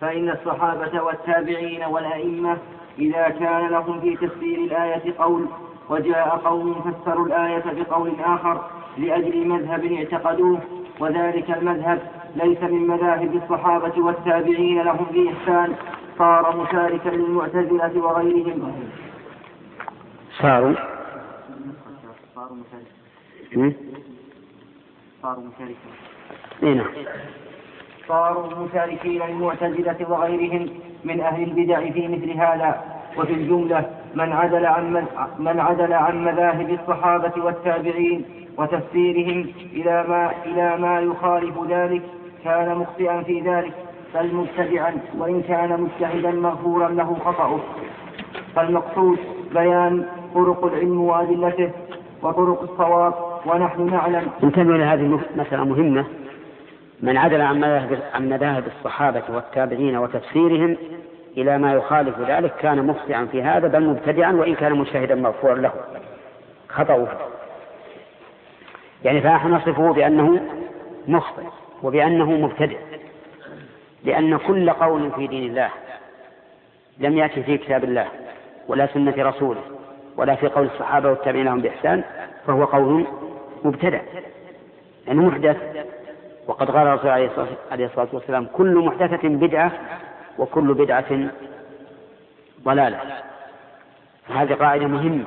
فإن الصحابة والتابعين والأئمة إذا كان لهم في تفسير الآية قول وجاء قوم فسروا الآية بقول آخر لأجل مذهب اعتقدوه وذلك المذهب ليس من مذاهب الصحابة والتابعين لهم بإحسان صار مشاركا للمعتزلة وغيرهم. صاروا. صاروا مشاركين صاروا مشاركين نعم. صاروا مشاركين للمعتزلة وغيرهم من أهل البدع في مثل هذا. وفي الجملة من عدل عن من, عدل عن مذاهب الصحابة والتابعين وتفسيرهم إلى ما إلى ما يخالف ذلك كان مخطئا في ذلك. بل مبتدعا وإن كان مجتهدا مغفورا له خطأه. فالمقصود بيان طرق العلم وأدلته وطرق الصواب ونحن نعلم. انتبهوا لهذه المسألة مهمة. من عدل عن مذاهب عن مذاهب الصحابة والتابعين وتفسيرهم إلى ما يخالف ذلك كان مخطئا في هذا بل مبتدعا وإن كان مجتهدا مغفورا له. خطأه يعني فنحن نصفه بأنه مخطئ وبأنه مبتدع. لأن كل قول في دين الله لم يأتي في كتاب الله ولا سنة رسوله ولا في قول الصحابة والتابعين لهم بإحسان فهو قول مبتدع. يعني محدث وقد قال الرسول عليه الصلاة والسلام كل محدثة بدعة وكل بدعة ضلالة. هذه قاعدة مهمة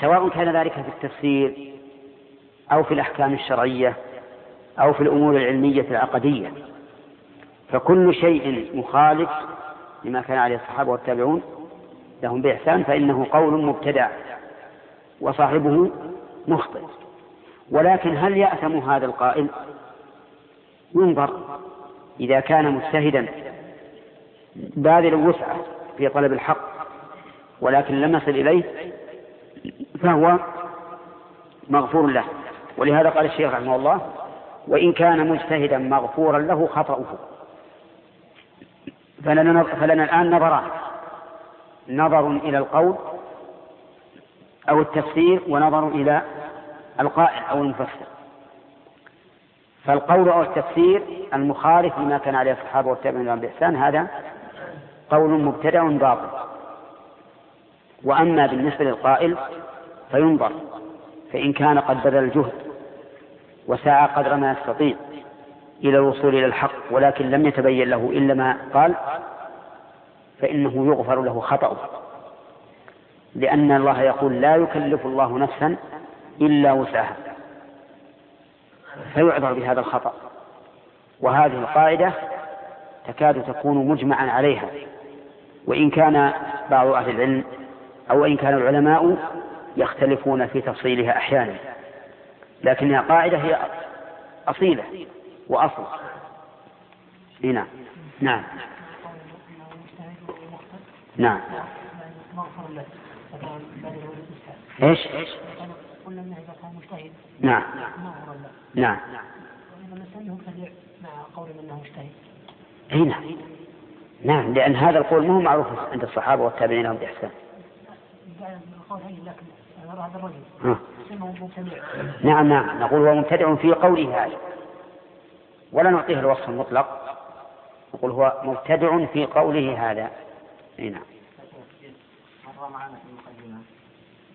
سواء كان ذلك في التفسير أو في الأحكام الشرعية أو في الأمور العلمية العقدية. فكل شيء مخالف لما كان عليه الصحابة والتابعون لهم بإحسان فإنه قول مبتدع وصاحبه مخطئ. ولكن هل يأثم هذا القائل؟ ينظر إذا كان مجتهدا. باذل وسعة في طلب الحق ولكن لم يصل إليه فهو مغفور له. ولهذا قال الشيخ رحمه الله وإن كان مجتهدا مغفورا له خطأه. فلنا, فلنا الآن نظران نظر إلى القول أو التفسير ونظر إلى القائل أو المفسر. فالقول أو التفسير المخالف لما كان عليه الصحابة والتابعين بإحسان هذا قول مبتدع باطل. وأما بالنسبة للقائل فينظر فإن كان قد بذل الجهد وسعى قدر ما يستطيع إلى الوصول إلى الحق ولكن لم يتبين له إلا ما قال فإنه يغفر له خطأه. لأن الله يقول لا يكلف الله نفسا إلا وسعها. فيعذر بهذا الخطأ. وهذه القاعدة تكاد تكون مجمعا عليها. وإن كان بعض أهل العلم أو إن كان العلماء يختلفون في تفصيلها أحيانا. لكنها قاعدة هي أصيلة وأصل. نعم نعم. نعم. إيش؟ قلنا انه إذا كان مجتهد. نعم. نعم. مع قول انه مجتهد أي نعم. لأن هذا القول مو معروف عند الصحابة والتابعين لهم بإحسان. نعم نعم. نقول هو مبتدع في قوله هذا. ولا نعطيه الوصف المطلق. نقول هو مبتدع في قوله هذا. أي نعم. مر معنا في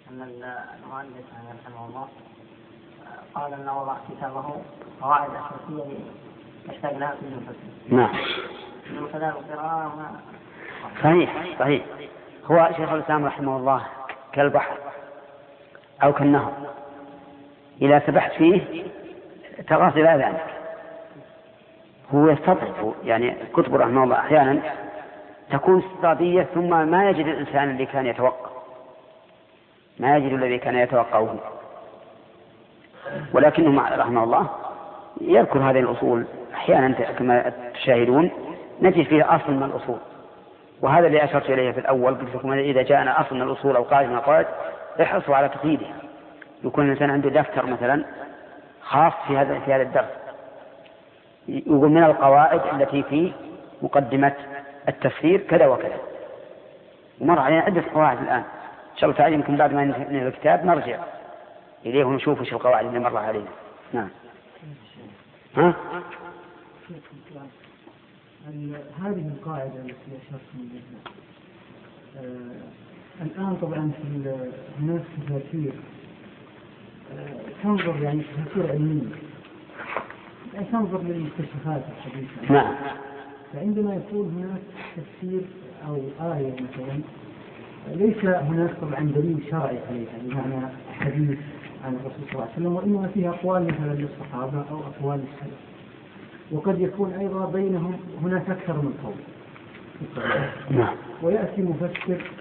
أن المؤلف رحمه الله قال إن وضع كتابه قواعد أساسية يحتاج لها كل مفسر نعم. كذلك القراءة صحيح صحيح. هو شيخ الإسلام رحمه الله كالبحر أو كالنهر. إذا سبحت فيه تغاص إلى ذلك. هو يستطرف يعني كتب رحمه الله أحيانا تكون استطرادية ثم ما يجد الإنسان الذي كان يتوقع. ما يجد الذي كان يتوقعه. ولكنه رحمة الله يذكر هذه الأصول أحيانا كما تشاهدون نجد فيها أصل من الأصول. وهذا اللي أشرت إليه في الأول قلت لكم إذا جاءنا أصل من الأصول أو قاعدة من القواعد احرصوا على تقييدها. يكون الإنسان عنده دفتر مثلا خاص في هذا في هذا الدرس. يقول من القواعد التي في مقدمة التفسير كذا وكذا. ومر علينا عدة قواعد الآن. إن شاء الله تعالى يمكن بعد ما ننهي الكتاب نرجع. إليه ونشوف وش القواعد اللي مر علينا. نعم. ها؟ هذه القاعدة التي أشرتم إليها آه الآن طبعا في هناك تفاسير آه تنظر يعني تفاسير علمية. يعني تنظر للمكتشفات الحديثة. نعم. فعندما يكون هناك تفسير أو آية مثلا ليس هناك طبعا دليل شرعي عليها بمعنى حديث عن الرسول صلى الله عليه وسلم وإنما فيها أقوال مثلا للصحابة أو أقوال للسلف وقد يكون أيضا بينهم هناك أكثر من قول. نعم. ويأتي مفسر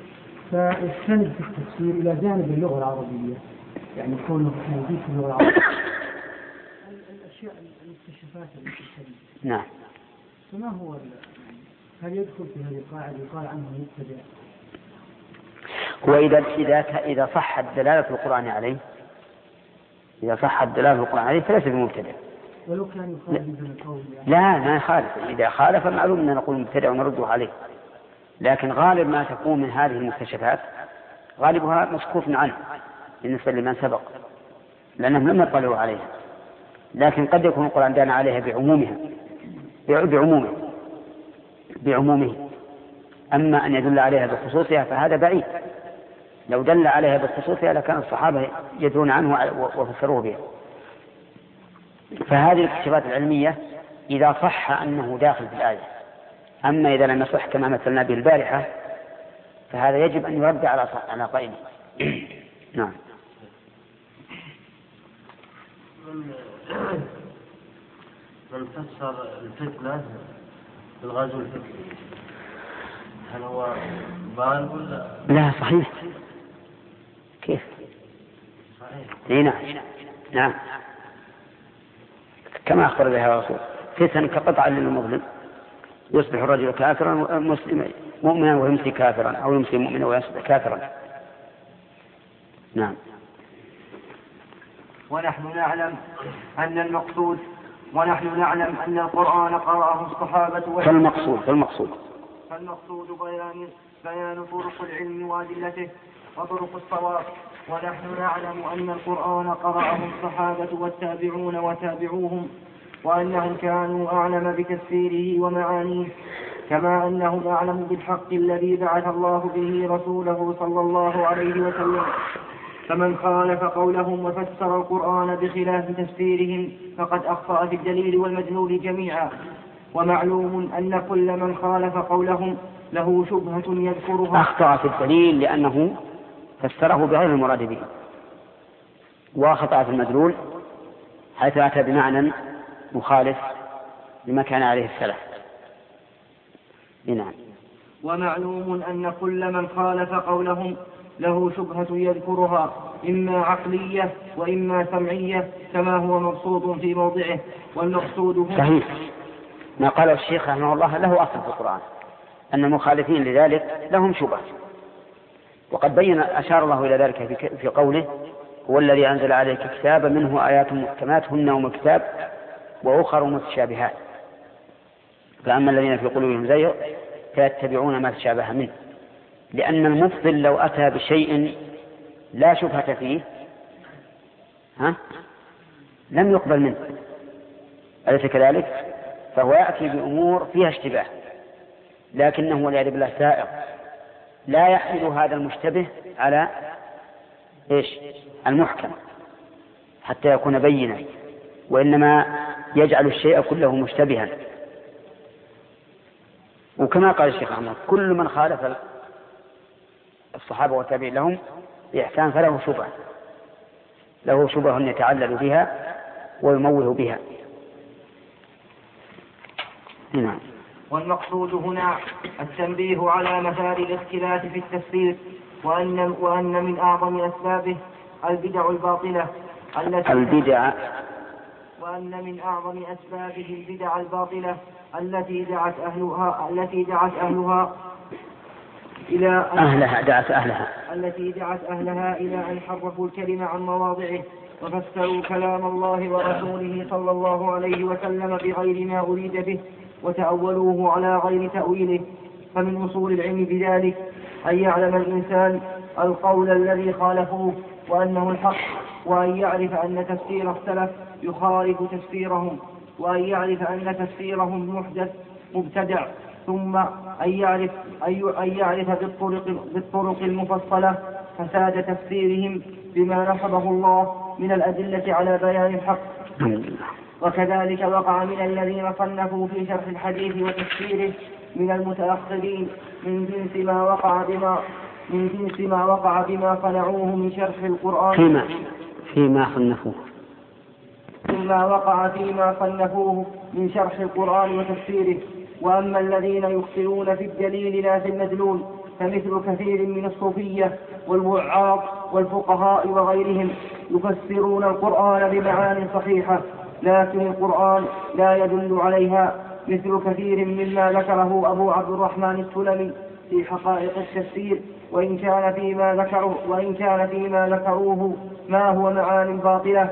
فيستند في التفسير إلى جانب اللغة العربية يعني كونه موجود في اللغة العربية. الأشياء المكتشفات التي نعم. فما هو هل يدخل في هذه القاعدة يقال عنه مبتدع؟ هو إذا إذا إذا صحت دلالة القرآن عليه إذا صحت دلالة القرآن عليه فليس بمبتدع. ولو كان يخالف القول يعني. لا ما يخالف. إذا خالف معلوم أن نقول مبتدع ونرده عليه. لكن غالب ما تكون من هذه المكتشفات غالبها مسكوت عنه بالنسبة لمن سبق لأنهم لم يطلعوا عليها. لكن قد يكون القرآن دان عليها بعمومها بعمومه بعمومه. أما أن يدل عليها بخصوصها فهذا بعيد. لو دل عليها بخصوصها لكان الصحابة يدرون عنه وفسروه بها. فهذه الاكتشافات العلمية إذا صح أنه داخل في الآية. أما إذا لم يصح كما مثلنا به البارحة فهذا يجب أن يرد على على قائله نعم. من فسر الفتنة بالغزو الفكري. هل هو بال ولا لا صحيح. كيف؟ إي نعم. نعم. كما أخبر بها الرسول. فتن كقطع للمظلم. يصبح الرجل كافرا مسلما مؤمنا ويمسي كافرا أو يمسي مؤمنا ويصبح كافرا. نعم. ونحن نعلم أن المقصود ونحن نعلم أن القرآن قرأه الصحابة فالمقصود فالمقصود. فالمقصود بيان بيان طرق العلم وأدلته. وطرق الصواب. ونحن نعلم أن القرآن قرأه الصحابة والتابعون وتابعوهم وأنهم كانوا أعلم بتفسيره ومعانيه كما أنهم أعلم بالحق الذي بعث الله به رسوله صلى الله عليه وسلم. فمن خالف قولهم وفسر القرآن بخلاف تفسيرهم فقد أخطأ في الدليل والمدلول جميعا. ومعلوم أن كل من خالف قولهم له شبهة يذكرها. أخطأ في الدليل لأنه فسره بغير المراد به. وخطأ في المدلول حيث أتى بمعنى مخالف لما كان عليه السلف. نعم. ومعلوم أن كل من خالف قولهم له شبهة يذكرها إما عقلية وإما سمعية كما هو مقصود في موضعه والمقصود هو صحيح. ما قاله الشيخ رحمه الله له أصل في القرآن أن المخالفين لذلك لهم شبهة. وقد بين أشار الله إلى ذلك في قوله هو الذي أنزل عليك كتابا منه آيات محكمات هن أم الكتاب وأخر متشابهات. فأما الذين في قلوبهم زيغ فيتبعون ما تشابه منه. لأن المبطل لو أتى بشيء لا شبهة فيه ها لم يقبل منه. أليس كذلك؟ فهو يأتي بأمور فيها اشتباه لكنه والعياذ بالله سائر لا يحمل هذا المشتبه على إيش؟ المحكم حتى يكون بينا وإنما يجعل الشيء كله مشتبها. وكما قال الشيخ أحمد كل من خالف الصحابة والتابعين لهم بإحسان فله شبهة له شبهة يتعلل بها ويموه بها. نعم. والمقصود هنا التنبيه على مثال الاختلاف في التفسير وأن وأن من أعظم أسبابه البدع الباطلة التي البدع. وأن من أعظم أسبابه البدع الباطلة التي دعت أهلها التي دعت أهلها إلى أهلها دعت أهلها. التي دعت أهلها إلى أن حرفوا الكلمة عن مواضعه وفسروا كلام الله ورسوله صلى الله عليه وسلم بغير ما أريد به. وتأولوه على غير تأويله فمن أصول العلم بذلك أن يعلم الإنسان القول الذي خالفوه وأنه الحق وأن يعرف أن تفسير السلف يخالف تفسيرهم وأن يعرف أن تفسيرهم محدث مبتدع ثم أن يعرف أن يعرف بالطرق بالطرق المفصلة فساد تفسيرهم بما نصبه الله من الأدلة على بيان الحق. وكذلك وقع من الذين صنفوا في شرح الحديث وتفسيره من المتأخرين من جنس ما وقع بما من جنس ما وقع بما صنعوه من شرح القرآن. فيما فيما صنفوه. مما وقع فيما صنفوه من شرح القرآن وتفسيره. وأما الذين يخطئون في الدليل لا في المدلول فمثل كثير من الصوفية والوعاظ والفقهاء وغيرهم يفسرون القرآن بمعان صحيحة. لكن القرآن لا يدل عليها مثل كثير مما ذكره أبو عبد الرحمن السلمي في حقائق التفسير وإن كان فيما ذكروا وإن كان فيما ذكروه ما هو معان باطلة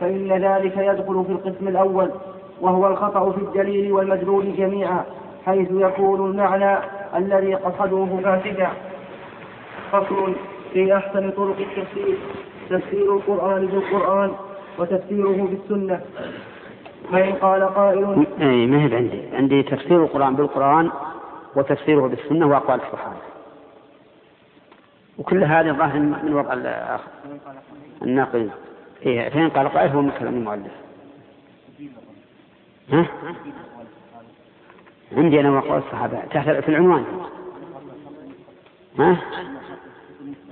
فإن ذلك يدخل في القسم الأول وهو الخطأ في الدليل والمدلول جميعا حيث يكون المعنى الذي قصدوه فاسدا. فصل في أحسن طرق التفسير تفسير القرآن بالقرآن وتفسيره بالسنة. فإن قال قائل أي ما هي عندي؟ عندي تفسير القرآن بالقرآن وتفسيره بالسنة وأقوال الصحابة. وكل هذه ظاهر من وضع الآخر الناقل إيه فإن قال قائل هو من كلام المؤلف. ها؟ عندي أنا وقوع الصحابة. تحت في العنوان. ها؟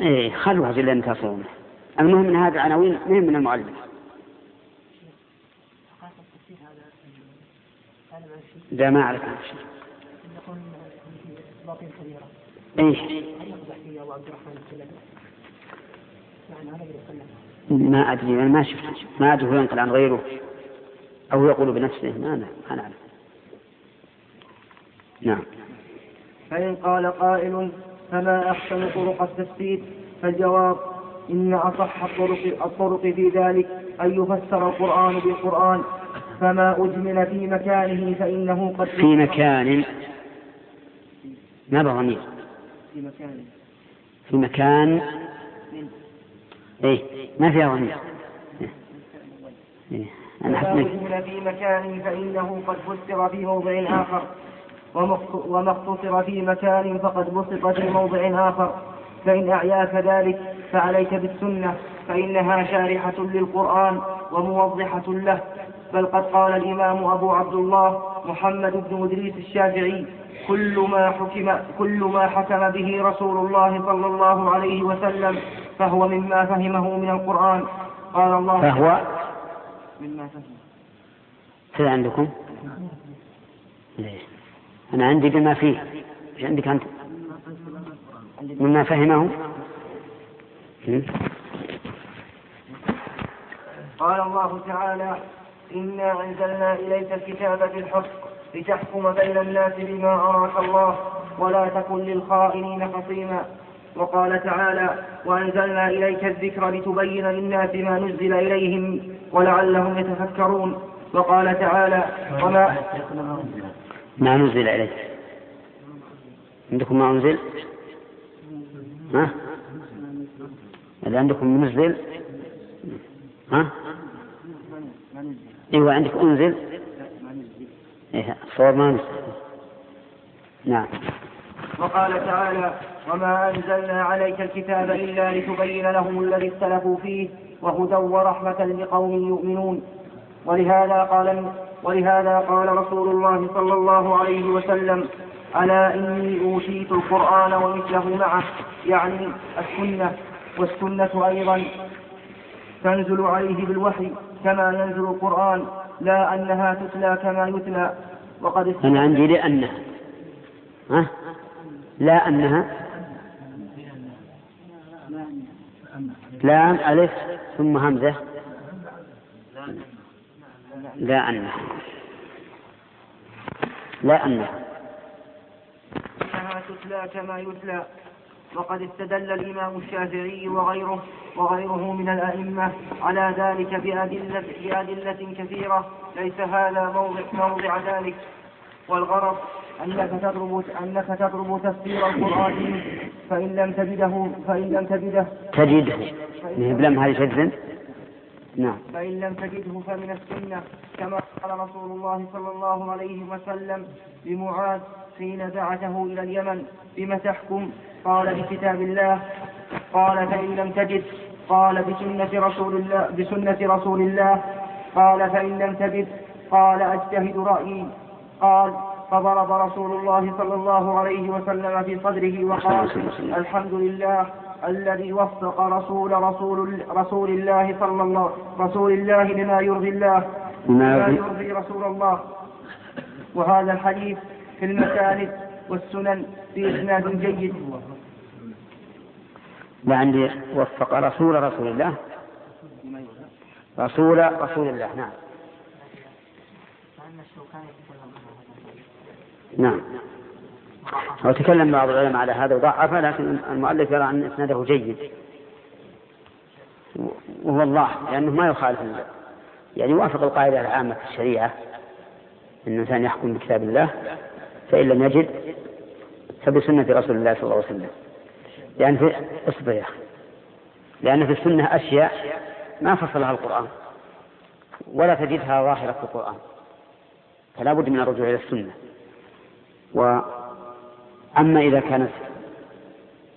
إيه خلوها جل أن تصوم المهم من هذه العناوين مهم من المؤلف؟ لا ما أعرف عنه شيء إيش؟ ما أدري أنا ما شفت ما أدري هو ينقل عن غيره أو يقول بنفسه. ما ما نعلم نعم. فإن قال قائل فما أحسن طرق التفسير فالجواب إن أصح الطرق, الطرق في ذلك أن يفسر القرآن بالقرآن. فما أجمل في مكانه فإنه قد في مكان. ما ضمير في مكان. في مكان. إيه ما فيها ضمير؟ إيه. أنا فما في مكان فإنه قد فسر في موضع آخر. وما اختصر في مكان فقد بسط في موضع آخر. فإن أعياك ذلك فعليك بالسنة. فإنها شارحة للقرآن وموضحة له. بل قد قال الإمام أبو عبد الله محمد بن إدريس الشافعي كل ما حكم كل ما حكم به رسول الله صلى الله عليه وسلم فهو مما فهمه من القرآن قال الله فهو مما فهم كذا عندكم؟ ليه؟ أنا عندي بما فيه إيش عندك أنت؟ مما فهمه قال الله تعالى إنا أنزلنا إليك الكتاب بالحق لتحكم بين الناس بما أراك الله ولا تكن للخائنين خصيما وقال تعالى وأنزلنا إليك الذكر لتبين للناس ما نزل إليهم ولعلهم يتفكرون وقال تعالى وما ما نزل إليك؟ عندكم ما أنزل؟ ها؟ إذا عندكم منزل ها؟ إيوه عندك أنزل. إيه الصواب ما نعم. وقال تعالى وما أنزلنا عليك الكتاب إلا لتبين لهم الذي اختلفوا فيه وهدى ورحمة لقوم يؤمنون. ولهذا قال ولهذا قال رسول الله صلى الله عليه وسلم ألا إني أوتيت القرآن ومثله معه؟ يعني السنة والسنة أيضا تنزل عليه بالوحي. كما ينزل القرآن لا أنها تتلى كما يتلى وقد أنا عندي لأنها. ها؟ لا أنها. لام ألف ثم همزة. لا أنها. لا أنها. أنها تتلى كما يتلى. وقد استدل الإمام الشافعي وغيره وغيره من الأئمة على ذلك بأدلة, بأدلة كثيرة. ليس هذا موضع, موضع ذلك. والغرض أنك تضرب أنك تضرب تفسير القرآن فإن لم تجده فإن لم تجده. تجده. بلم هذه شجر نعم. فإن لم تجده فمن السنة كما قال رسول الله صلى الله عليه وسلم لمعاذ حين بعثه إلى اليمن بم تحكم؟ قال بكتاب الله. قال فإن لم تجد. قال بسنة رسول الله بسنة رسول الله. قال فإن لم تجد. قال أجتهد رأيي. قال فضرب رسول الله صلى الله عليه وسلم في صدره وقال الحمد لله الذي وفق رسول رسول رسول الله صلى الله رسول الله لما يرضي الله. لما يرضي رسول الله. وهذا الحديث في المساند والسنن بإسناد جيد. وعندي وفق رسول رسول الله. رسول رسول الله نعم. نعم. وتكلم بعض العلماء على هذا وضعفه لكن المؤلف يرى أن إسناده جيد. وهو الله لأنه ما يخالف يعني يوافق القاعدة العامة في الشريعة. أن الإنسان يحكم بكتاب الله فإن لم يجد فبسنة رسول الله صلى الله عليه وسلم. لأن في اصبر يا أخي. لأن في السنة أشياء ما فصلها القرآن ولا تجدها ظاهرة في القرآن. فلا بد من الرجوع إلى السنة. وأما إذا كانت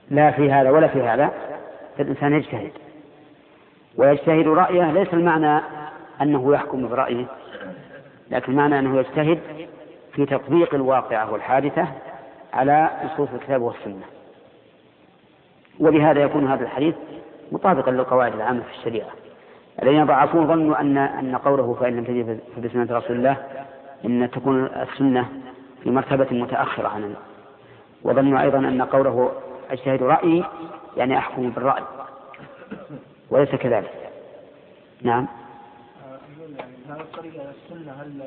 لا في هذا ولا في هذا فالإنسان يجتهد. ويجتهد رأيه ليس المعنى أنه يحكم برأيه لكن المعنى أنه يجتهد في تطبيق الواقعة والحادثة على نصوص الكتاب والسنة. ولهذا يكون هذا الحديث مطابقا للقواعد العامة في الشريعة. الذين ضعفوه ظنوا أن أن قوله فإن لم تجد فبسنة رسول الله أن تكون السنة في مرتبة متأخرة عن وظنوا أيضا أن قوله أجتهد رأيي يعني أحكم بالرأي. وليس كذلك. نعم. السنة هل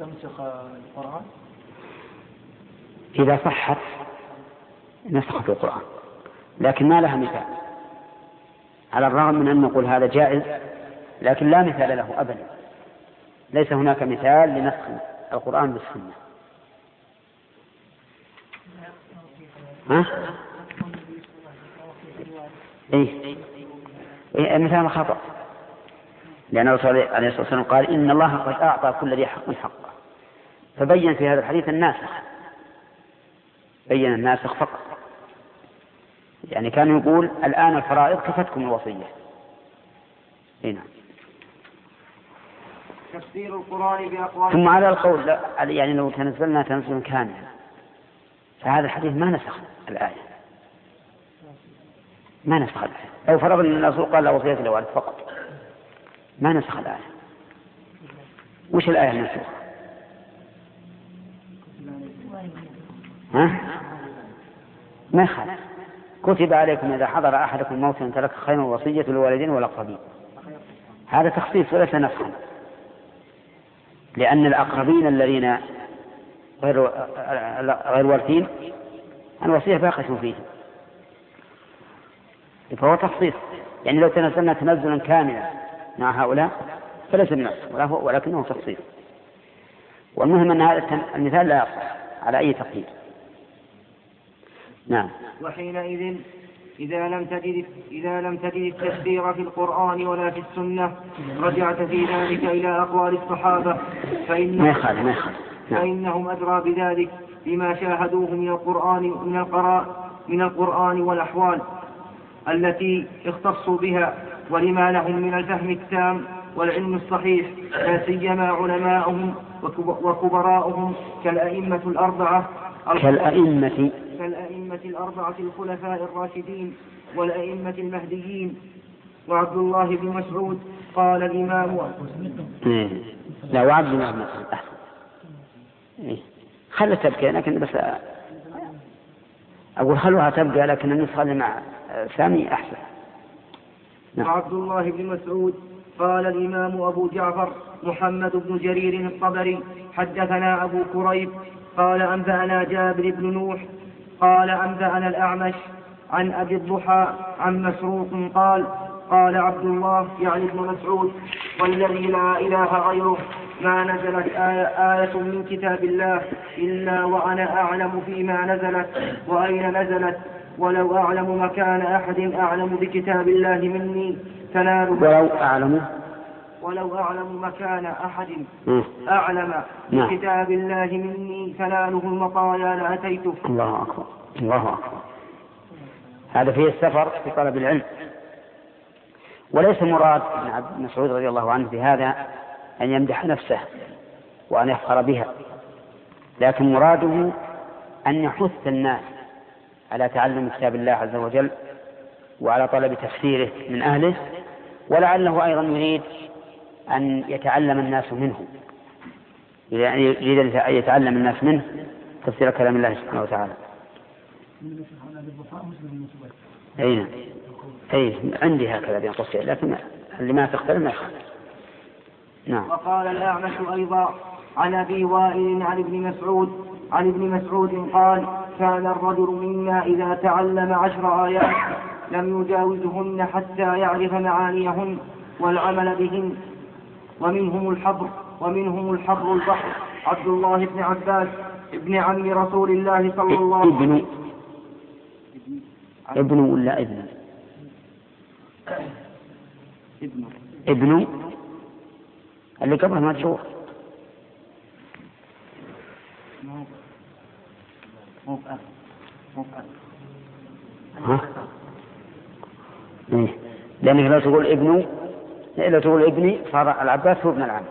تنسخ القرآن؟ إذا صحت نسخت القرآن لكن ما لها مثال. على الرغم من أن نقول هذا جائز لكن لا مثال له أبدا. ليس هناك مثال لنسخ القرآن بالسنة. ها؟ إيه؟ إيه مثال خطأ لأن الرسول عليه الصلاة والسلام قال إن الله قد أعطى كل ذي حق حقه. فبين في هذا الحديث الناسخ. بين الناسخ فقط. يعني كان يقول الآن الفرائض كفتكم الوصية. هنا نعم. تفسير القرآن بأقوال ثم على القول لا يعني لو تنزلنا تنزلا كاملا. فهذا الحديث ما نسخ الآية. ما نسخ الآية. لو فرضنا أن الرسول قال لا وصية لوالد فقط. ما نسخ الآية. وش الآية المنسوخة؟ ما يخالف. كتب عليكم إذا حضر أحدكم الموت أن ترك خير الوصية للوالدين والأقربين. هذا تخصيص وليس نسخا لأن الأقربين الذين غير غير وارثين الوصية باقية فيهم فهو تخصيص. يعني لو تنزلنا تنزلا كاملا مع هؤلاء فليس بنص ولكنه تخصيص. والمهم أن هذا المثال لا يصح على أي تقييد. نعم. وحينئذ إذا لم تجد إذا لم تجد التفسير في القرآن ولا في السنة رجعت في ذلك إلى أقوال الصحابة فإن ما يخالف ما يخالف. نعم. فإنهم أدرى بذلك بما شاهدوه من القرآن من القراء من القرآن والأحوال التي اختصوا بها ولما لهم من الفهم التام والعلم الصحيح لا سيما علماؤهم وكبراؤهم كالأئمة الأربعة. كالأئمة كالأئمة الأربعة الخلفاء الراشدين والأئمة المهديين وعبد الله بن مسعود قال الإمام إيه. لا وعبد الله بن مسعود أحسن إيه. خلها تبكي لكن بس أقول خلوها تبقى لكن النسخة اللي مع سامي أحسن نعم. وعبد الله بن مسعود قال الإمام أبو جعفر محمد بن جرير الطبري حدثنا أبو كريب قال أنبأنا جابر بن نوح قال أنبأنا الأعمش عن أبي الضحى عن مسروق قال قال عبد الله يعني ابن مسعود والذي لا إله غيره ما نزلت آية, آية من كتاب الله إلا وأنا أعلم فيما نزلت وأين نزلت ولو أعلم مكان أحد أعلم بكتاب الله مني تناله ولو أعلم. ولو أعلم مكان أحد. أعلم. نعم. بكتاب الله مني تناله المطايا لأتيته الله أكبر. الله أكبر. هذا فيه السفر في طلب العلم. وليس مراد ابن عبد مسعود رضي الله عنه بهذا أن يمدح نفسه وأن يفخر بها. لكن مراده أن يحث الناس على تعلم كتاب الله عز وجل وعلى طلب تفسيره من أهله ولعله أيضا يريد أن يتعلم الناس منه. يعني يريد أن يتعلم الناس منه تفسير كلام الله سبحانه وتعالى. أي نعم. أي عندي هكذا بين قوسين لكن اللي ما تختلف ما يخالف. نعم. وقال الأعمش أيضا عن أبي وائل عن ابن مسعود عن ابن مسعود قال كان الرجل منا إذا تعلم عشر آيات لم يجاوزهن حتى يعرف معانيهن والعمل بهن. ومنهم الحبر ومنهم الحبر البحر. عبد الله بن عباس ابن عم رسول الله صلى الله عليه وسلم ابن ابن ولا ابن؟ ابن. ابن؟ اللي قبله ما تشوف. مو بأب مو بأب ها؟ إيه. لأنك لو تقول ابن لو تقول ابني صار العباس هو ابن العم.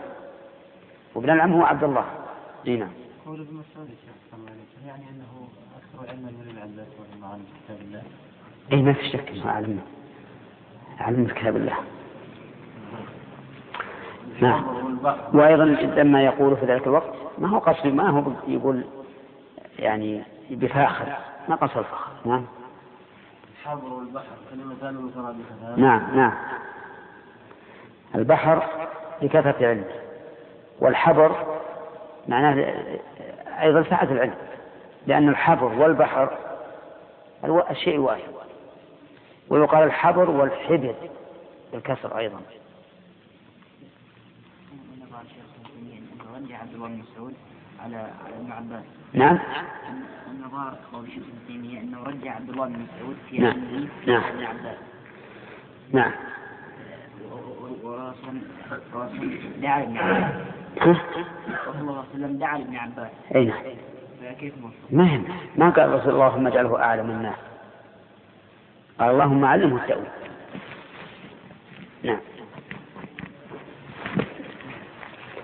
وابن العم هو عبد الله. إي نعم. قول ابن مسعود يعني أنه أكثر علما من العباس وعلم عن كتاب الله. إي ما في شك إنه أعلم. أعلم كتاب الله. نعم. وأيضا لما يقول في ذلك الوقت ما هو قصد ما هو يقول يعني بفاخر ما قصد الفخر. نعم. الحبر والبحر كلمتان مترادفتان. نعم نعم. البحر لكثرة علمه والحبر معناه أيضا سعة العلم لأن الحبر والبحر الشيء واحد ويقال الحبر والحبر بالكسر أيضا عبد الله بن مسعود على على ابن عباس نعم النظار قول شيخ ابن تيمية انه رجع عبد الله بن مسعود في نعم. نعم. ابن عباس نعم رسول دعا ابن عباس. ها؟ صلى الله عليه وسلم دعا ابن عباس. أي نعم. فكيف موصول؟ ما ما قال رسول الله اللهم اجعله أعلم الناس. قال اللهم علمه التأويل. نعم.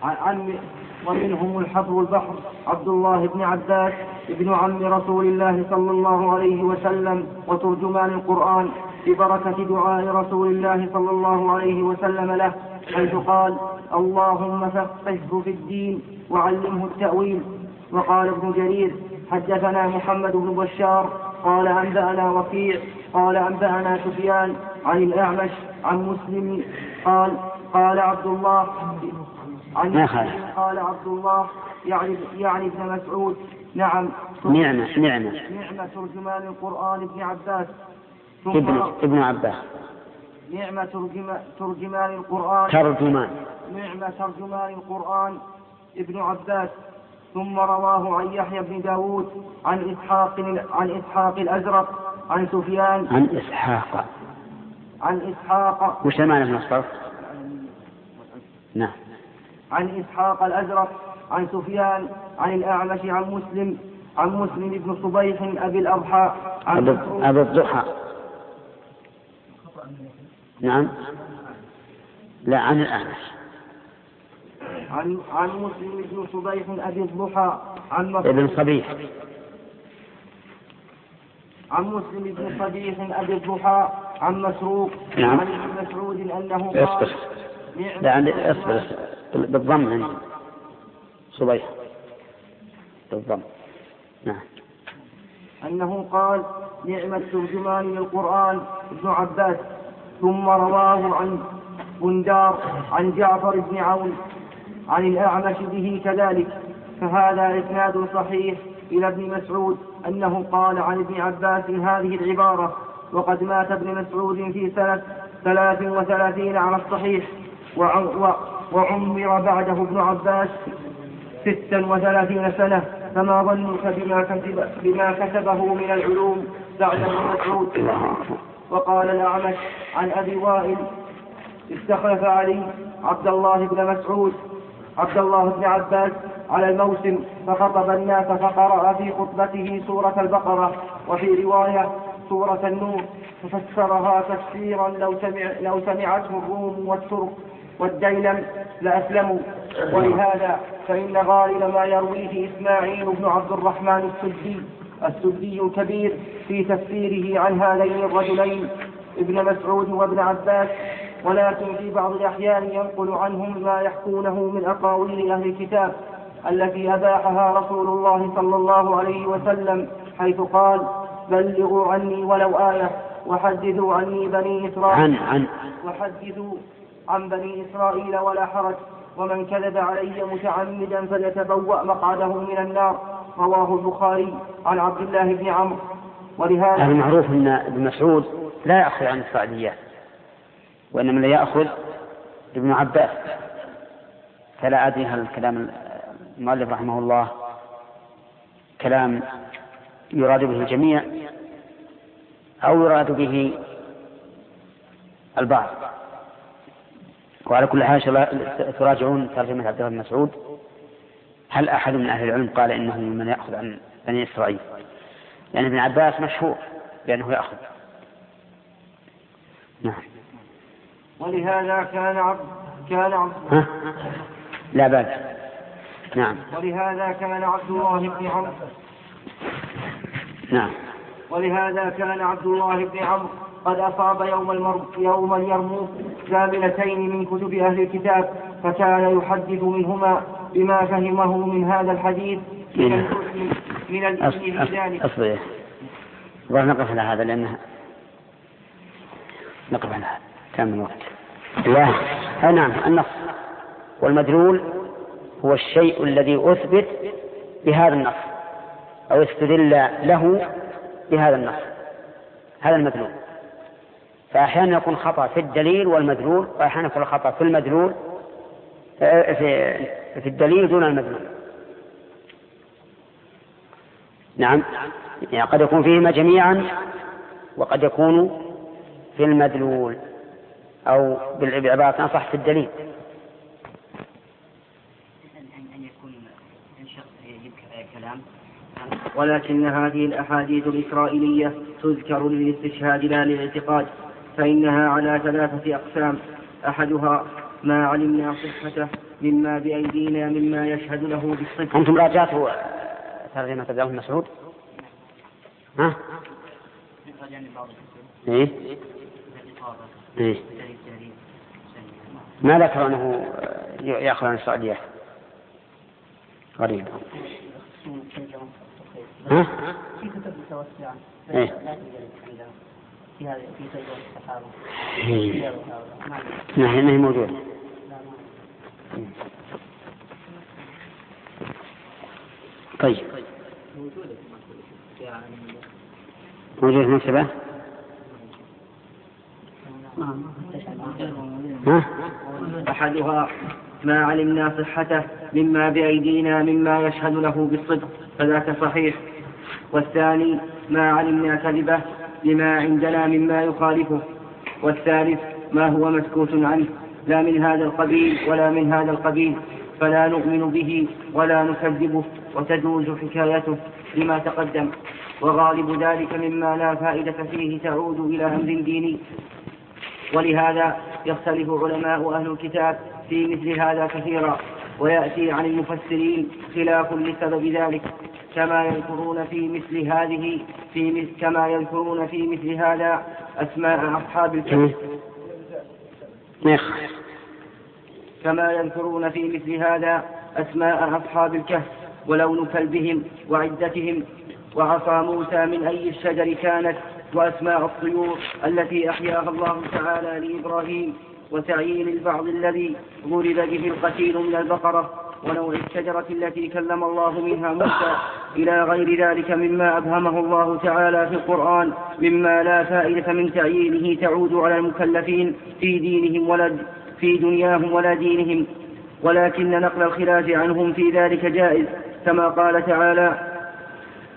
عن ومنهم الحبر البحر عبد الله بن عباس ابن عم رسول الله صلى الله عليه وسلم وترجمان القرآن. ببركة دعاء رسول الله صلى الله عليه وسلم له حيث قال اللهم فقهه في الدين وعلمه التأويل. وقال ابن جرير حدثنا محمد بن بشار قال أنبأنا وكيع قال أنبأنا سفيان عن الأعمش عن مسلم قال قال عبد الله عن. قال عبد الله يعني يعني ابن مسعود. نعم. نعمة نعمة. نعم ترجمان القرآن ابن عباس. ابن ابن عباس. نعم ترجم ترجمان القرآن. ترجمان. نعم ترجمان القرآن ابن عباس. ثم رواه عن يحيى بن داود عن إسحاق عن إسحاق الأزرق عن سفيان. عن إسحاق. عن إسحاق. وش المعنى من الصرف؟ نعم. عن إسحاق الأزرق عن سفيان عن الأعمش عن مسلم عن مسلم بن صبيح أبي الأضحى عن أبو الضحى. نعم. لا عن الأعمش. عن عن مسلم بن صبيح أبي الضحى عن ابن صبيح. عن مسلم بن صبيح أبي الضحى عن مسروق نعم. عن ابن مسعود أنه اصبر. قال لا اصبر اصبر. بالضم عندي. صبيح. بالضم. نعم. أنه قال نعم الترجمان للقرآن ابن عباس. ثم رواه عن بندار عن جعفر بن عون عن الأعمش به كذلك فهذا إسناد صحيح إلى ابن مسعود أنه قال عن ابن عباس هذه العبارة وقد مات ابن مسعود في سنة ثلاث وثلاثين على الصحيح وعمر بعده ابن عباس ستا وثلاثين سنة فما ظنك بما كسبه من العلوم سعد بن مسعود؟ وقال الأعمش عن أبي وائل استخلف علي عبد الله بن مسعود عبد الله بن عباس على الموسم فخطب الناس فقرأ في خطبته سورة البقرة وفي رواية سورة النور ففسرها تفسيرا لو سمع لو سمعته الروم والترك والديلم لأسلموا. ولهذا فإن غالب ما يرويه إسماعيل بن عبد الرحمن السدي السدي الكبير في تفسيره عن هذين الرجلين ابن مسعود وابن عباس ولكن في بعض الأحيان ينقل عنهم ما يحكونه من أقاويل أهل الكتاب التي أباحها رسول الله صلى الله عليه وسلم حيث قال بلغوا عني ولو آية وحدثوا عني بني إسرائيل. عن عن وحدثوا عن بني إسرائيل ولا حرج ومن كذب علي متعمدا فليتبوأ مقعده من النار. رواه البخاري عن عبد الله بن عمرو. ولهذا المعروف أن ابن مسعود لا يأخذ عن السعديات وإنما لا يأخذ ابن عباس. فلا أدري هل كلام المؤلف رحمه الله كلام يراد به الجميع أو يراد به البعض. وعلى كل حال تراجعون ترجمة عبد الله بن مسعود. هل أحد من أهل العلم قال إنه من يأخذ عن بني إسرائيل؟ لأن ابن عباس مشهور بأنه يأخذ. نعم. ولهذا كان عبد كان عبد ها؟ لا بأس نعم. ولهذا كان عبد الله بن عمرو نعم. ولهذا كان عبد الله بن عمرو قد أصاب يوم المر... يوم اليرموك كاملتين من كتب أهل الكتاب فكان يحدث منهما بما فهمه من هذا الحديث من نعم. من أص- الإذن في أص- ذلك أصبر. نقف على هذا لأنه نقف على هذا. تم الوقت لا آه نعم النص. والمدلول هو الشيء الذي أثبت بهذا النص أو استدل له بهذا النص. هذا المدلول. فأحيانا يكون خطأ في الدليل والمدلول وأحيانا يكون خطأ في المدلول. في الدليل دون المدلول نعم. يعني قد يكون فيهما جميعا وقد يكون في المدلول أو بالعبارة أصح في الدليل. ولكن هذه الأحاديث الإسرائيلية تذكر للاستشهاد لا للاعتقاد فإنها على ثلاثة أقسام أحدها ما علمنا صحته مما بأيدينا مما يشهد له بالصدق أنتم راجعتوا ترجمة عبد الله بن مسعود؟ ها؟ إيه؟ إيه؟ ما ذكر أنه يأخذ عن السعودية غريب ها؟ في كتب متوسعة إيه؟ في هذه في تجربة الصحابة وهذا. ما هي موجودة طيب موجودة في المكتبة؟ ها؟ أحدها ما علمنا صحته مما بأيدينا مما يشهد له بالصدق فذاك صحيح والثاني ما علمنا كذبه لما عندنا مما يخالفه. والثالث ما هو مسكوت عنه. لا من هذا القبيل ولا من هذا القبيل. فلا نؤمن به ولا نكذبه وتجوز حكايته لما تقدم. وغالب ذلك مما لا فائدة فيه تعود إلى أمر ديني. ولهذا يختلف علماء أهل الكتاب في مثل هذا كثيرا. ويأتي عن المفسرين خلاف لسبب ذلك. كما يذكرون في مثل هذه في مثل كما يذكرون في مثل هذا أسماء أصحاب الكهف. كما يذكرون في مثل هذا أسماء أصحاب الكهف ولون كلبهم وعدتهم وعصا موسى من أي الشجر كانت وأسماء الطيور التي أحياها الله تعالى لإبراهيم وتعيين البعض الذي ضرب به القتيل من البقرة ونوع الشجرة التي كلم الله منها موسى إلى غير ذلك مما أبهمه الله تعالى في القرآن مما لا فائدة من تعيينه تعود على المكلفين في دينهم ولا في دنياهم ولا دينهم. ولكن نقل الخلاف عنهم في ذلك جائز كما قال تعالى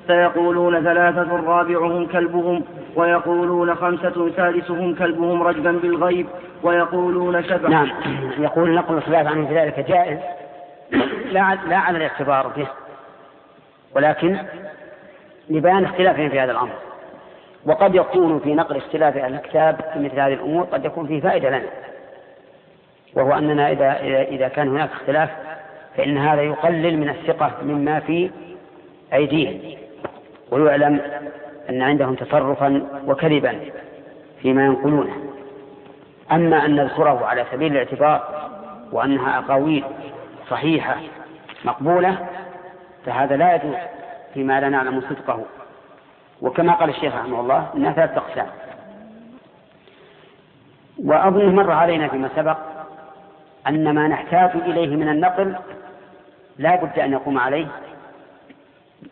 سيقولون ثلاثة رابعهم كلبهم ويقولون خمسة سادسهم كلبهم رجبا بالغيب ويقولون سبعة نعم. يقول نقل الخلاف عنه في ذلك جائز لا لا على الاعتبار به. ولكن لبيان اختلافهم في هذا الأمر. وقد يكون في نقل اختلاف أهل الكتاب في مثل هذه الأمور قد يكون فيه فائدة لنا. وهو أننا إذا, إذا, كان هناك اختلاف فإن هذا يقلل من الثقة مما في أيديهم. ويعلم أن عندهم تصرفا وكذبا فيما ينقلونه. أما أن نذكره على سبيل الاعتبار وأنها أقاويل صحيحة مقبولة فهذا لا يجوز فيما لا نعلم صدقه. وكما قال الشيخ رحمه الله إنها ثلاثة أقسام. واظن مر علينا فيما سبق أن ما نحتاج إليه من النقل لا بد أن يقوم عليه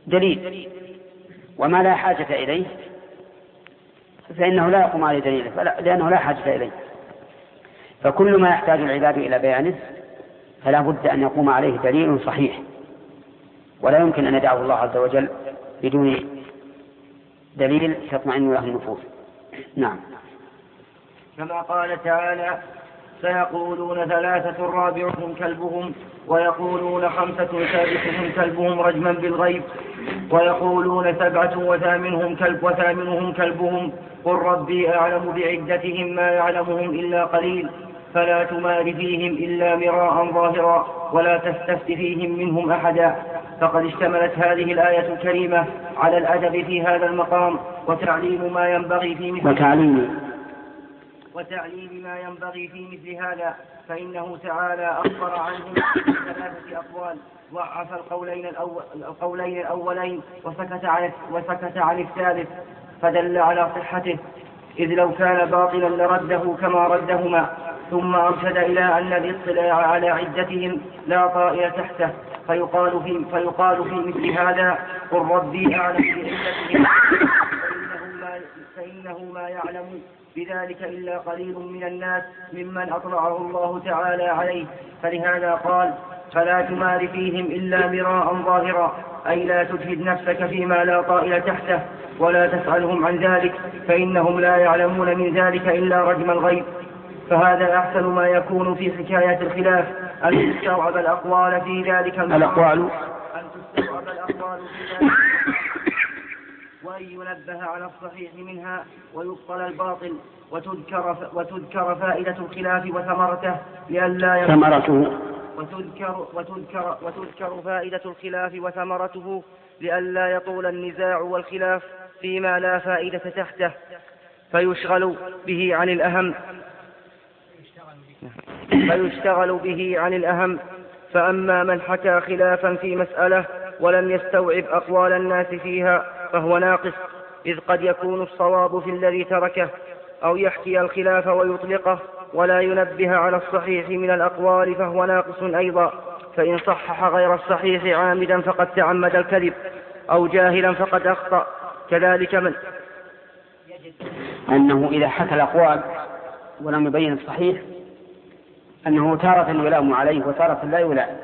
دليل. وما لا حاجة إليه فإنه لا يقوم عليه دليل. لأنه لا حاجة إليه. فكل ما يحتاج العباد إلى بيانه فلا بد أن يقوم عليه دليل صحيح. ولا يمكن أن يدعه الله عز وجل بدون دليل تطمئن له النفوس. نعم. كما قال تعالى سيقولون ثلاثة رابعهم كلبهم ويقولون خمسة سادسهم كلبهم رجما بالغيب ويقولون سبعة وثامنهم كلب وثامنهم كلبهم قل ربي أعلم بعدتهم ما يعلمهم إلا قليل فلا تمار فيهم إلا مراء ظاهرا ولا تستفت فيهم منهم أحدا. فقد اشتملت هذه الآية الكريمة على الأدب في هذا المقام وتعليم ما ينبغي في مثل وتعليم. وتعليم ما ينبغي في مثل هذا فإنه تعالى أخبر عنهم ثلاثة أقوال. ضعف القولين, الأول القولين الأولين وسكت عن وسكت عن الثالث فدل على صحته. إذ لو كان باطلا لرده كما ردهما. ثم أرشد إلى أن الإطلاع على عدتهم لا طائر تحته. فيقال في فيقال في مثل هذا قل ربي أعلم بعدتهم فإنه ما, فإنه ما يعلم بذلك إلا قليل من الناس ممن أطلعه الله تعالى عليه. فلهذا قال فلا تمار فيهم إلا مراء ظاهرا. أي لا تجهد نفسك فيما لا طائل تحته ولا تسألهم عن ذلك فإنهم لا يعلمون من ذلك إلا رجم الغيب. فهذا أحسن ما يكون في حكاية الخلاف. أن تستوعب الأقوال في ذلك الأقوال؟ أن تستوعب الأقوال في ذلك. وأن ينبه على الصحيح منها ويبطل الباطل. وتذكر وتذكر فائدة الخلاف وثمرته لئلا ثمرته. وتذكر وتذكر وتذكر فائدة الخلاف وثمرته لئلا يطول النزاع والخلاف فيما لا فائدة تحته. فيشغل به عن الأهم. فيشتغل به عن الأهم. فأما من حكى خلافا في مسألة ولم يستوعب أقوال الناس فيها فهو ناقص. إذ قد يكون الصواب في الذي تركه أو يحكي الخلاف ويطلقه ولا ينبه على الصحيح من الأقوال فهو ناقص أيضا. فإن صحح غير الصحيح عامدا فقد تعمد الكذب أو جاهلا فقد أخطأ. كذلك من؟ أنه إذا حكى الأقوال ولم يبين الصحيح أنه تارة يلام عليه وتارة لا يلام.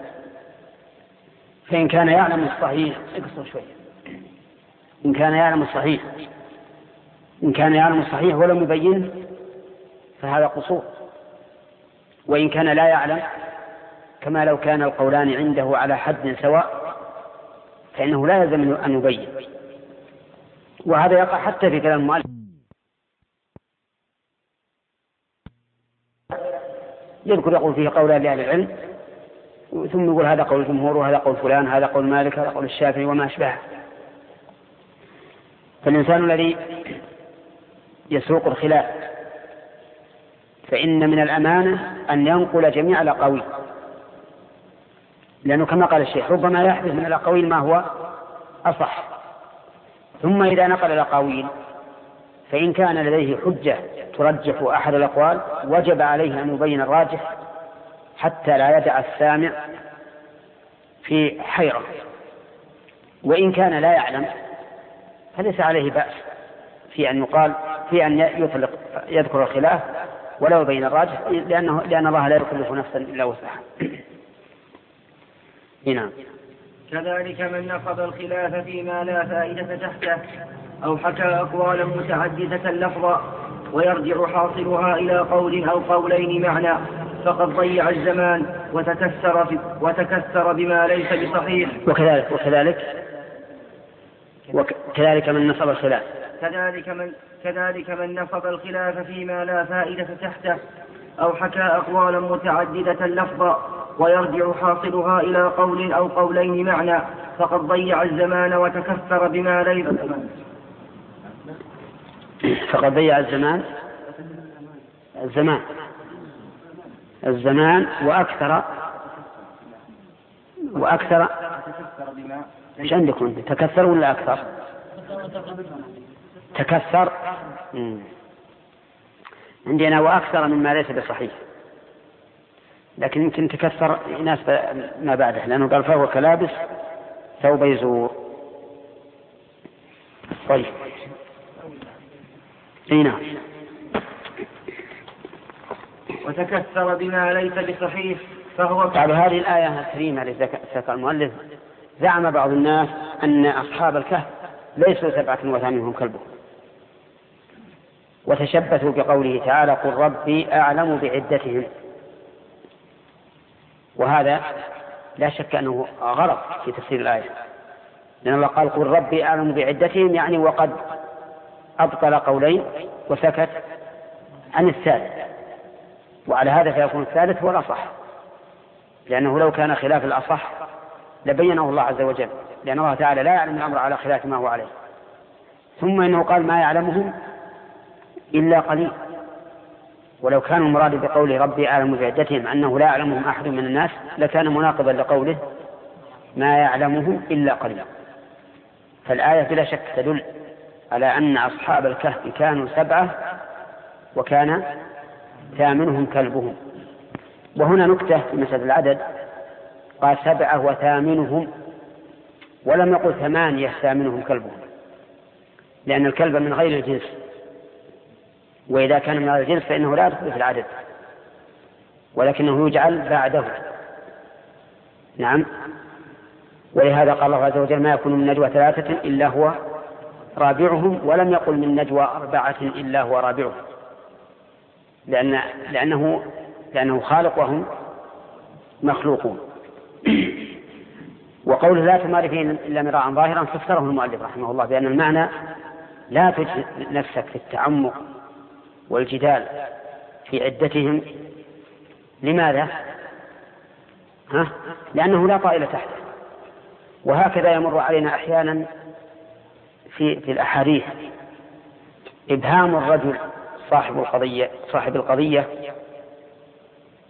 فإن كان يعلم الصحيح اقصر شوي. إن كان يعلم الصحيح. إن كان يعلم الصحيح ولم يبينه فهذا قصور. وإن كان لا يعلم كما لو كان القولان عنده على حد سواء فإنه لا يلزم أن يبين. وهذا يقع حتى في كلام المؤلف. يذكر يقول فيه قولان لأهل العلم ثم يقول هذا قول الجمهور وهذا قول فلان هذا قول مالك هذا قول الشافعي وما أشبهه. فالإنسان الذي يسوق الخلاف فإن من الأمانة أن ينقل جميع الأقاويل. لأنه كما قال الشيخ ربما يحدث من الأقاويل ما هو أصح. ثم إذا نقل الأقاويل فإن كان لديه حجة ترجح أحد الأقوال وجب عليه أن يبين الراجح حتى لا يدع السامع في حيرة وإن كان لا يعلم فليس عليه بأس في أن يقال في أن يطلق يذكر الخلاف ولو بين الراجح لأنه لأن الله لا يكلف نفسا إلا وسعها. نعم. كذلك من نقض الخلاف فيما لا فائدة تحته أو حكى أقوالا متعددة لفظا ويرجع حاصلها إلى قول أو قولين معنى. فقد ضيع الزمان وتكسر في وتكسر بما ليس بصحيح. وكذلك وكذلك؟ وكذلك من نصب الخلاف. كذلك من كذلك من نصب الخلاف فيما لا فائدة تحته أو حكى أقوالا متعددة لفظا ويرجع حاصلها إلى قول أو قولين معنى. فقد ضيع الزمان وتكثر بما ليس فقد ضيع الزمان. الزمان. الزمان وأكثر. وأكثر. إيش عندكم؟ تكثر ولا أكثر؟ تكثر. عندي أنا وأكثر مما ليس بصحيح. لكن يمكن تكثر يناسب ما بعده لأنه قال فهو كلابس ثوب يزور. طيب. إي نعم. وتكثر بما ليس بصحيح فهو بعد هذه الآية الكريمة التي ذكر المؤلف. زعم بعض الناس أن أصحاب الكهف ليسوا سبعة وثامنهم كلبهم. وتشبثوا بقوله تعالى قل ربي أعلم بعدتهم. وهذا لا شك أنه غلط في تفسير الآية. لأن الله قال قل ربي أعلم بعدتهم يعني وقد أبطل قولين وسكت عن الثالث وعلى هذا فيكون الثالث هو الأصح. لأنه لو كان خلاف الأصح لبينه الله عز وجل. لأن الله تعالى لا يعلم الأمر على خلاف ما هو عليه. ثم إنه قال ما يعلمهم إلا قليل. ولو كان المراد بقوله ربي أعلم بعدتهم أنه لا يعلمهم أحد من الناس لكان مناقضا لقوله ما يعلمهم إلا قليل. فالآية بلا شك تدل على أن أصحاب الكهف كانوا سبعة وكان ثامنهم كلبهم. وهنا نكتة في مسألة العدد. قال سبعة وثامنهم ولم يقل ثمانية ثامنهم كلبهم. لأن الكلب من غير الجنس. وإذا كان من هذا الجنس فإنه لا يدخل في العدد. ولكنه يجعل بعده. نعم. ولهذا قال الله عز وجل ما يكون من نجوى ثلاثة إلا هو رابعهم ولم يقل من نجوى أربعة إلا هو رابعهم لأن لأنه لأنه خالق وهم مخلوقون وقوله لا تمار فيه إلا مراء ظاهرا فسره المؤلف رحمه الله بأن المعنى لا تجد نفسك في التعمق والجدال في عدتهم لماذا؟ ها؟ لأنه لا طائل تحته وهكذا يمر علينا أحيانا في في الأحاديث. إبهام الرجل صاحب القضية صاحب القضية.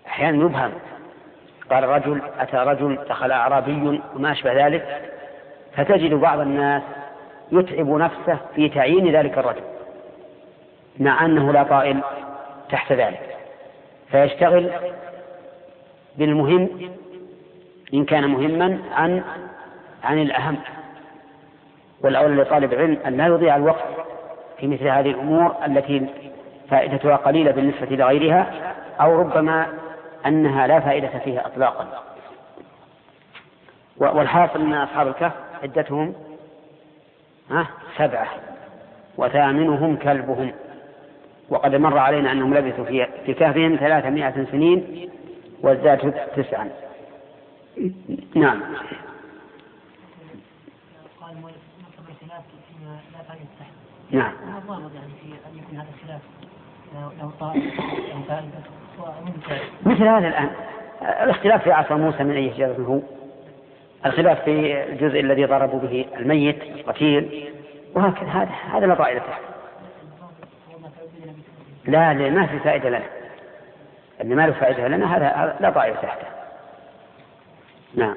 أحيانا يبهم. قال رجل أتى رجل دخل أعرابي وما أشبه ذلك. فتجد بعض الناس يتعب نفسه في تعيين ذلك الرجل مع أنه لا طائل تحت ذلك. فيشتغل بالمهم إن كان مهما عن عن الأهم. والأولى لطالب العلم أن لا يضيع الوقت في مثل هذه الأمور التي فائدتها قليلة بالنسبة لغيرها أو ربما أنها لا فائدة فيها إطلاقا. والحاصل أن أصحاب الكهف عدتهم سبعة وثامنهم كلبهم. وقد مر علينا أنهم لبثوا في في كهفهم ثلاثمائة سنين وازدادوا تسعا. نعم. نعم. يعني في أن يكون هذا الخلاف له مثل هذا الآن. الاختلاف في عصا موسى من أي شجرة هو؟ الخلاف في الجزء الذي ضربوا به الميت القتيل وهكذا. هذا هذا لا طائلة لا لا ما في فائدة لنا. اللي ما له فائدة لنا هذا لا طائلة تحته. نعم.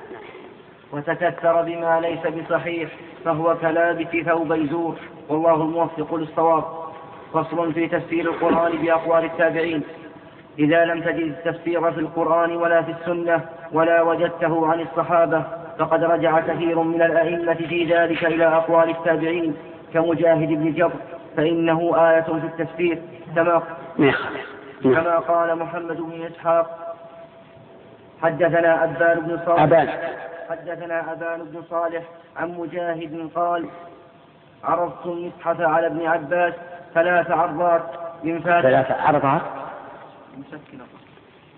وتكثر بما ليس بصحيح فهو كلابس ثوب الزور والله الموفق للصواب. فصل في تفسير القرآن بأقوال التابعين. إذا لم تجد التفسير في القرآن ولا في السنة ولا وجدته عن الصحابة فقد رجع كثير من الأئمة في ذلك إلى أقوال التابعين كمجاهد بن جبر فإنه آية في التفسير كما كما قال محمد بن إسحاق حدثنا أبان بن صالح. أبان. حدثنا أبان بن صالح عن مجاهد قال عرضت المصحف على ابن عباس ثلاث عرضات من فاتح ثلاث عرضات؟ مسكن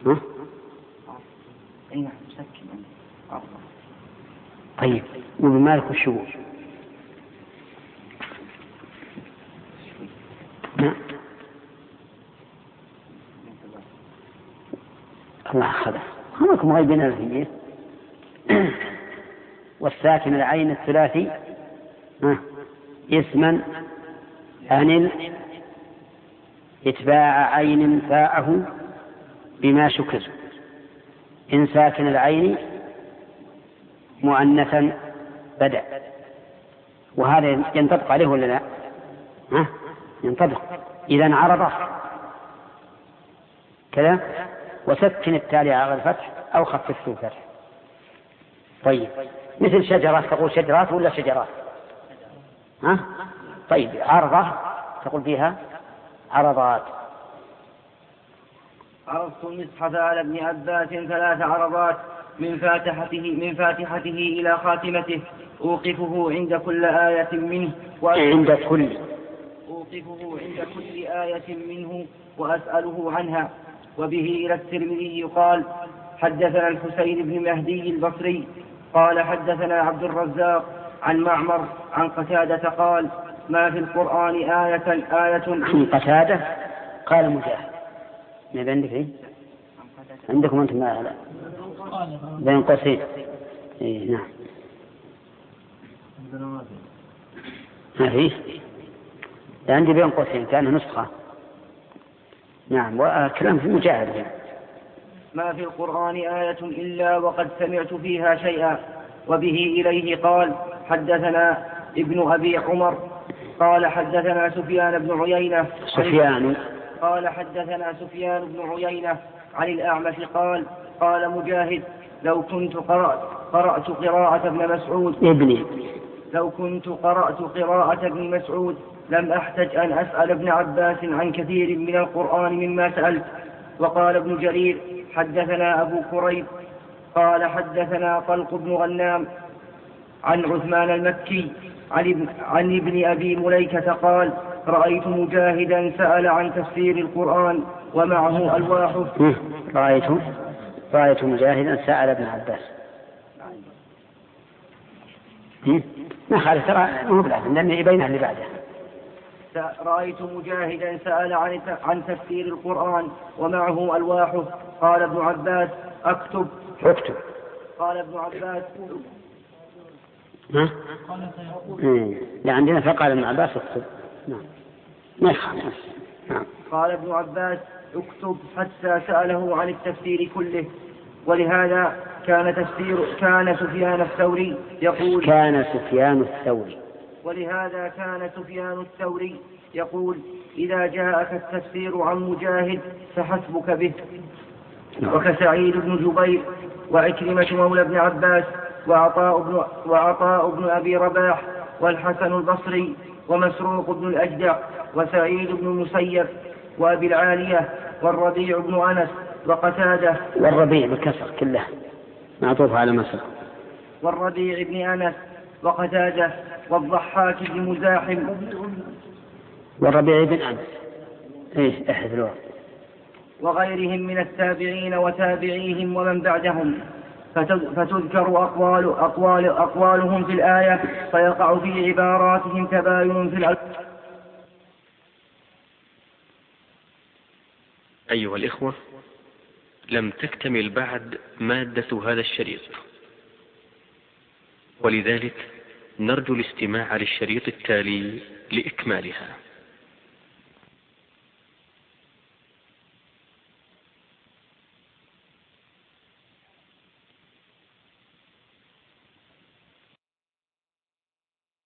ها؟ اي نعم مسكن عرضات طيب وبمالك الشهور؟ نعم. الله أخذه. خلكم غيبين الفيه والساكن العين الثلاثي. اسما أنل إتباع عين فاءه بما شكر إن ساكن العين مؤنثا بدأ. وهذا ينطبق عليه ولا لا؟ ها؟ ينطبق. إذا عرضه كذا. وسكن التالي على الفتح أو خففه الفتح طيب. مثل شجرة تقول شجرات ولا شجرات؟ ها؟ طيب عرضة تقول فيها عرضات. عرضت المصحف على ابن عباس ثلاث عرضات من فاتحته من فاتحته إلى خاتمته. أوقفه عند كل آية منه عند كل. أوقفه عند كل آية منه وأسأله عنها. وبه إلى الترمذي قال حدثنا الحسين بن مهدي البصري قال حدثنا عبد الرزاق عن معمر عن قتادة قال ما في القرآن آية آية عن قتادة؟ قال مجاهد. ما عندك إيه؟ عندكم أنتم ما بين قوسين. إيه نعم. ما فيه؟ عندي بين قوسين كأنه نسخة. نعم والكلام في مجاهد يعني. ما في القرآن آية إلا وقد سمعت فيها شيئا وبه إليه قال حدثنا ابن أبي عمر قال حدثنا سفيان بن عيينة سفيان. قال حدثنا سفيان بن عيينة عن الأعمش قال قال مجاهد لو كنت قرأت قرأت قراءة ابن مسعود. ابني. لو كنت قرأت قراءة ابن مسعود لم أحتج أن أسأل ابن عباس عن كثير من القرآن مما سألت. وقال ابن جرير حدثنا أبو كريب قال حدثنا طلق بن غنام عن عثمان المكي عن ابن, عن ابن أبي مليكة قال رأيت مجاهدا سأل عن تفسير القرآن ومعه ألواحه رأيت رأيت مجاهدا سأل ابن عباس. ما خالف ترى مو بلازم لأن يبينها اللي بعده. رأيت مجاهدا سأل عن عن تفسير القرآن ومعه ألواحه. قال ابن عباس أكتب. اكتب. قال ابن عباس. ها؟ إيه. لا عندنا فقال ابن عباس اكتب. نعم. ما يخالف. نعم. قال ابن عباس اكتب حتى سأله عن التفسير كله. ولهذا كان تفسير كان سفيان الثوري يقول كان سفيان الثوري. ولهذا كان سفيان الثوري يقول إذا جاءك التفسير عن مجاهد فحسبك به. وكسعيد بن جبير وعكرمة مولى ابن عباس وعطاء بن, وعطاء بن أبي رباح والحسن البصري ومسروق بن الأجدع وسعيد بن المسيب وأبي العالية والربيع بن أنس وقتادة والربيع بالكسر كله معطوف على مصر والربيع بن أنس وقتادة والضحاك بن مزاحم. والربيع بن أنس. إيه احذروه وغيرهم من التابعين وتابعيهم ومن بعدهم. فتذكر أقوال أقوال أقوالهم في الآية فيقع في عباراتهم تباين في العلم. أيها الإخوة لم تكتمل بعد مادة هذا الشريط. ولذلك نرجو الاستماع للشريط التالي لإكمالها.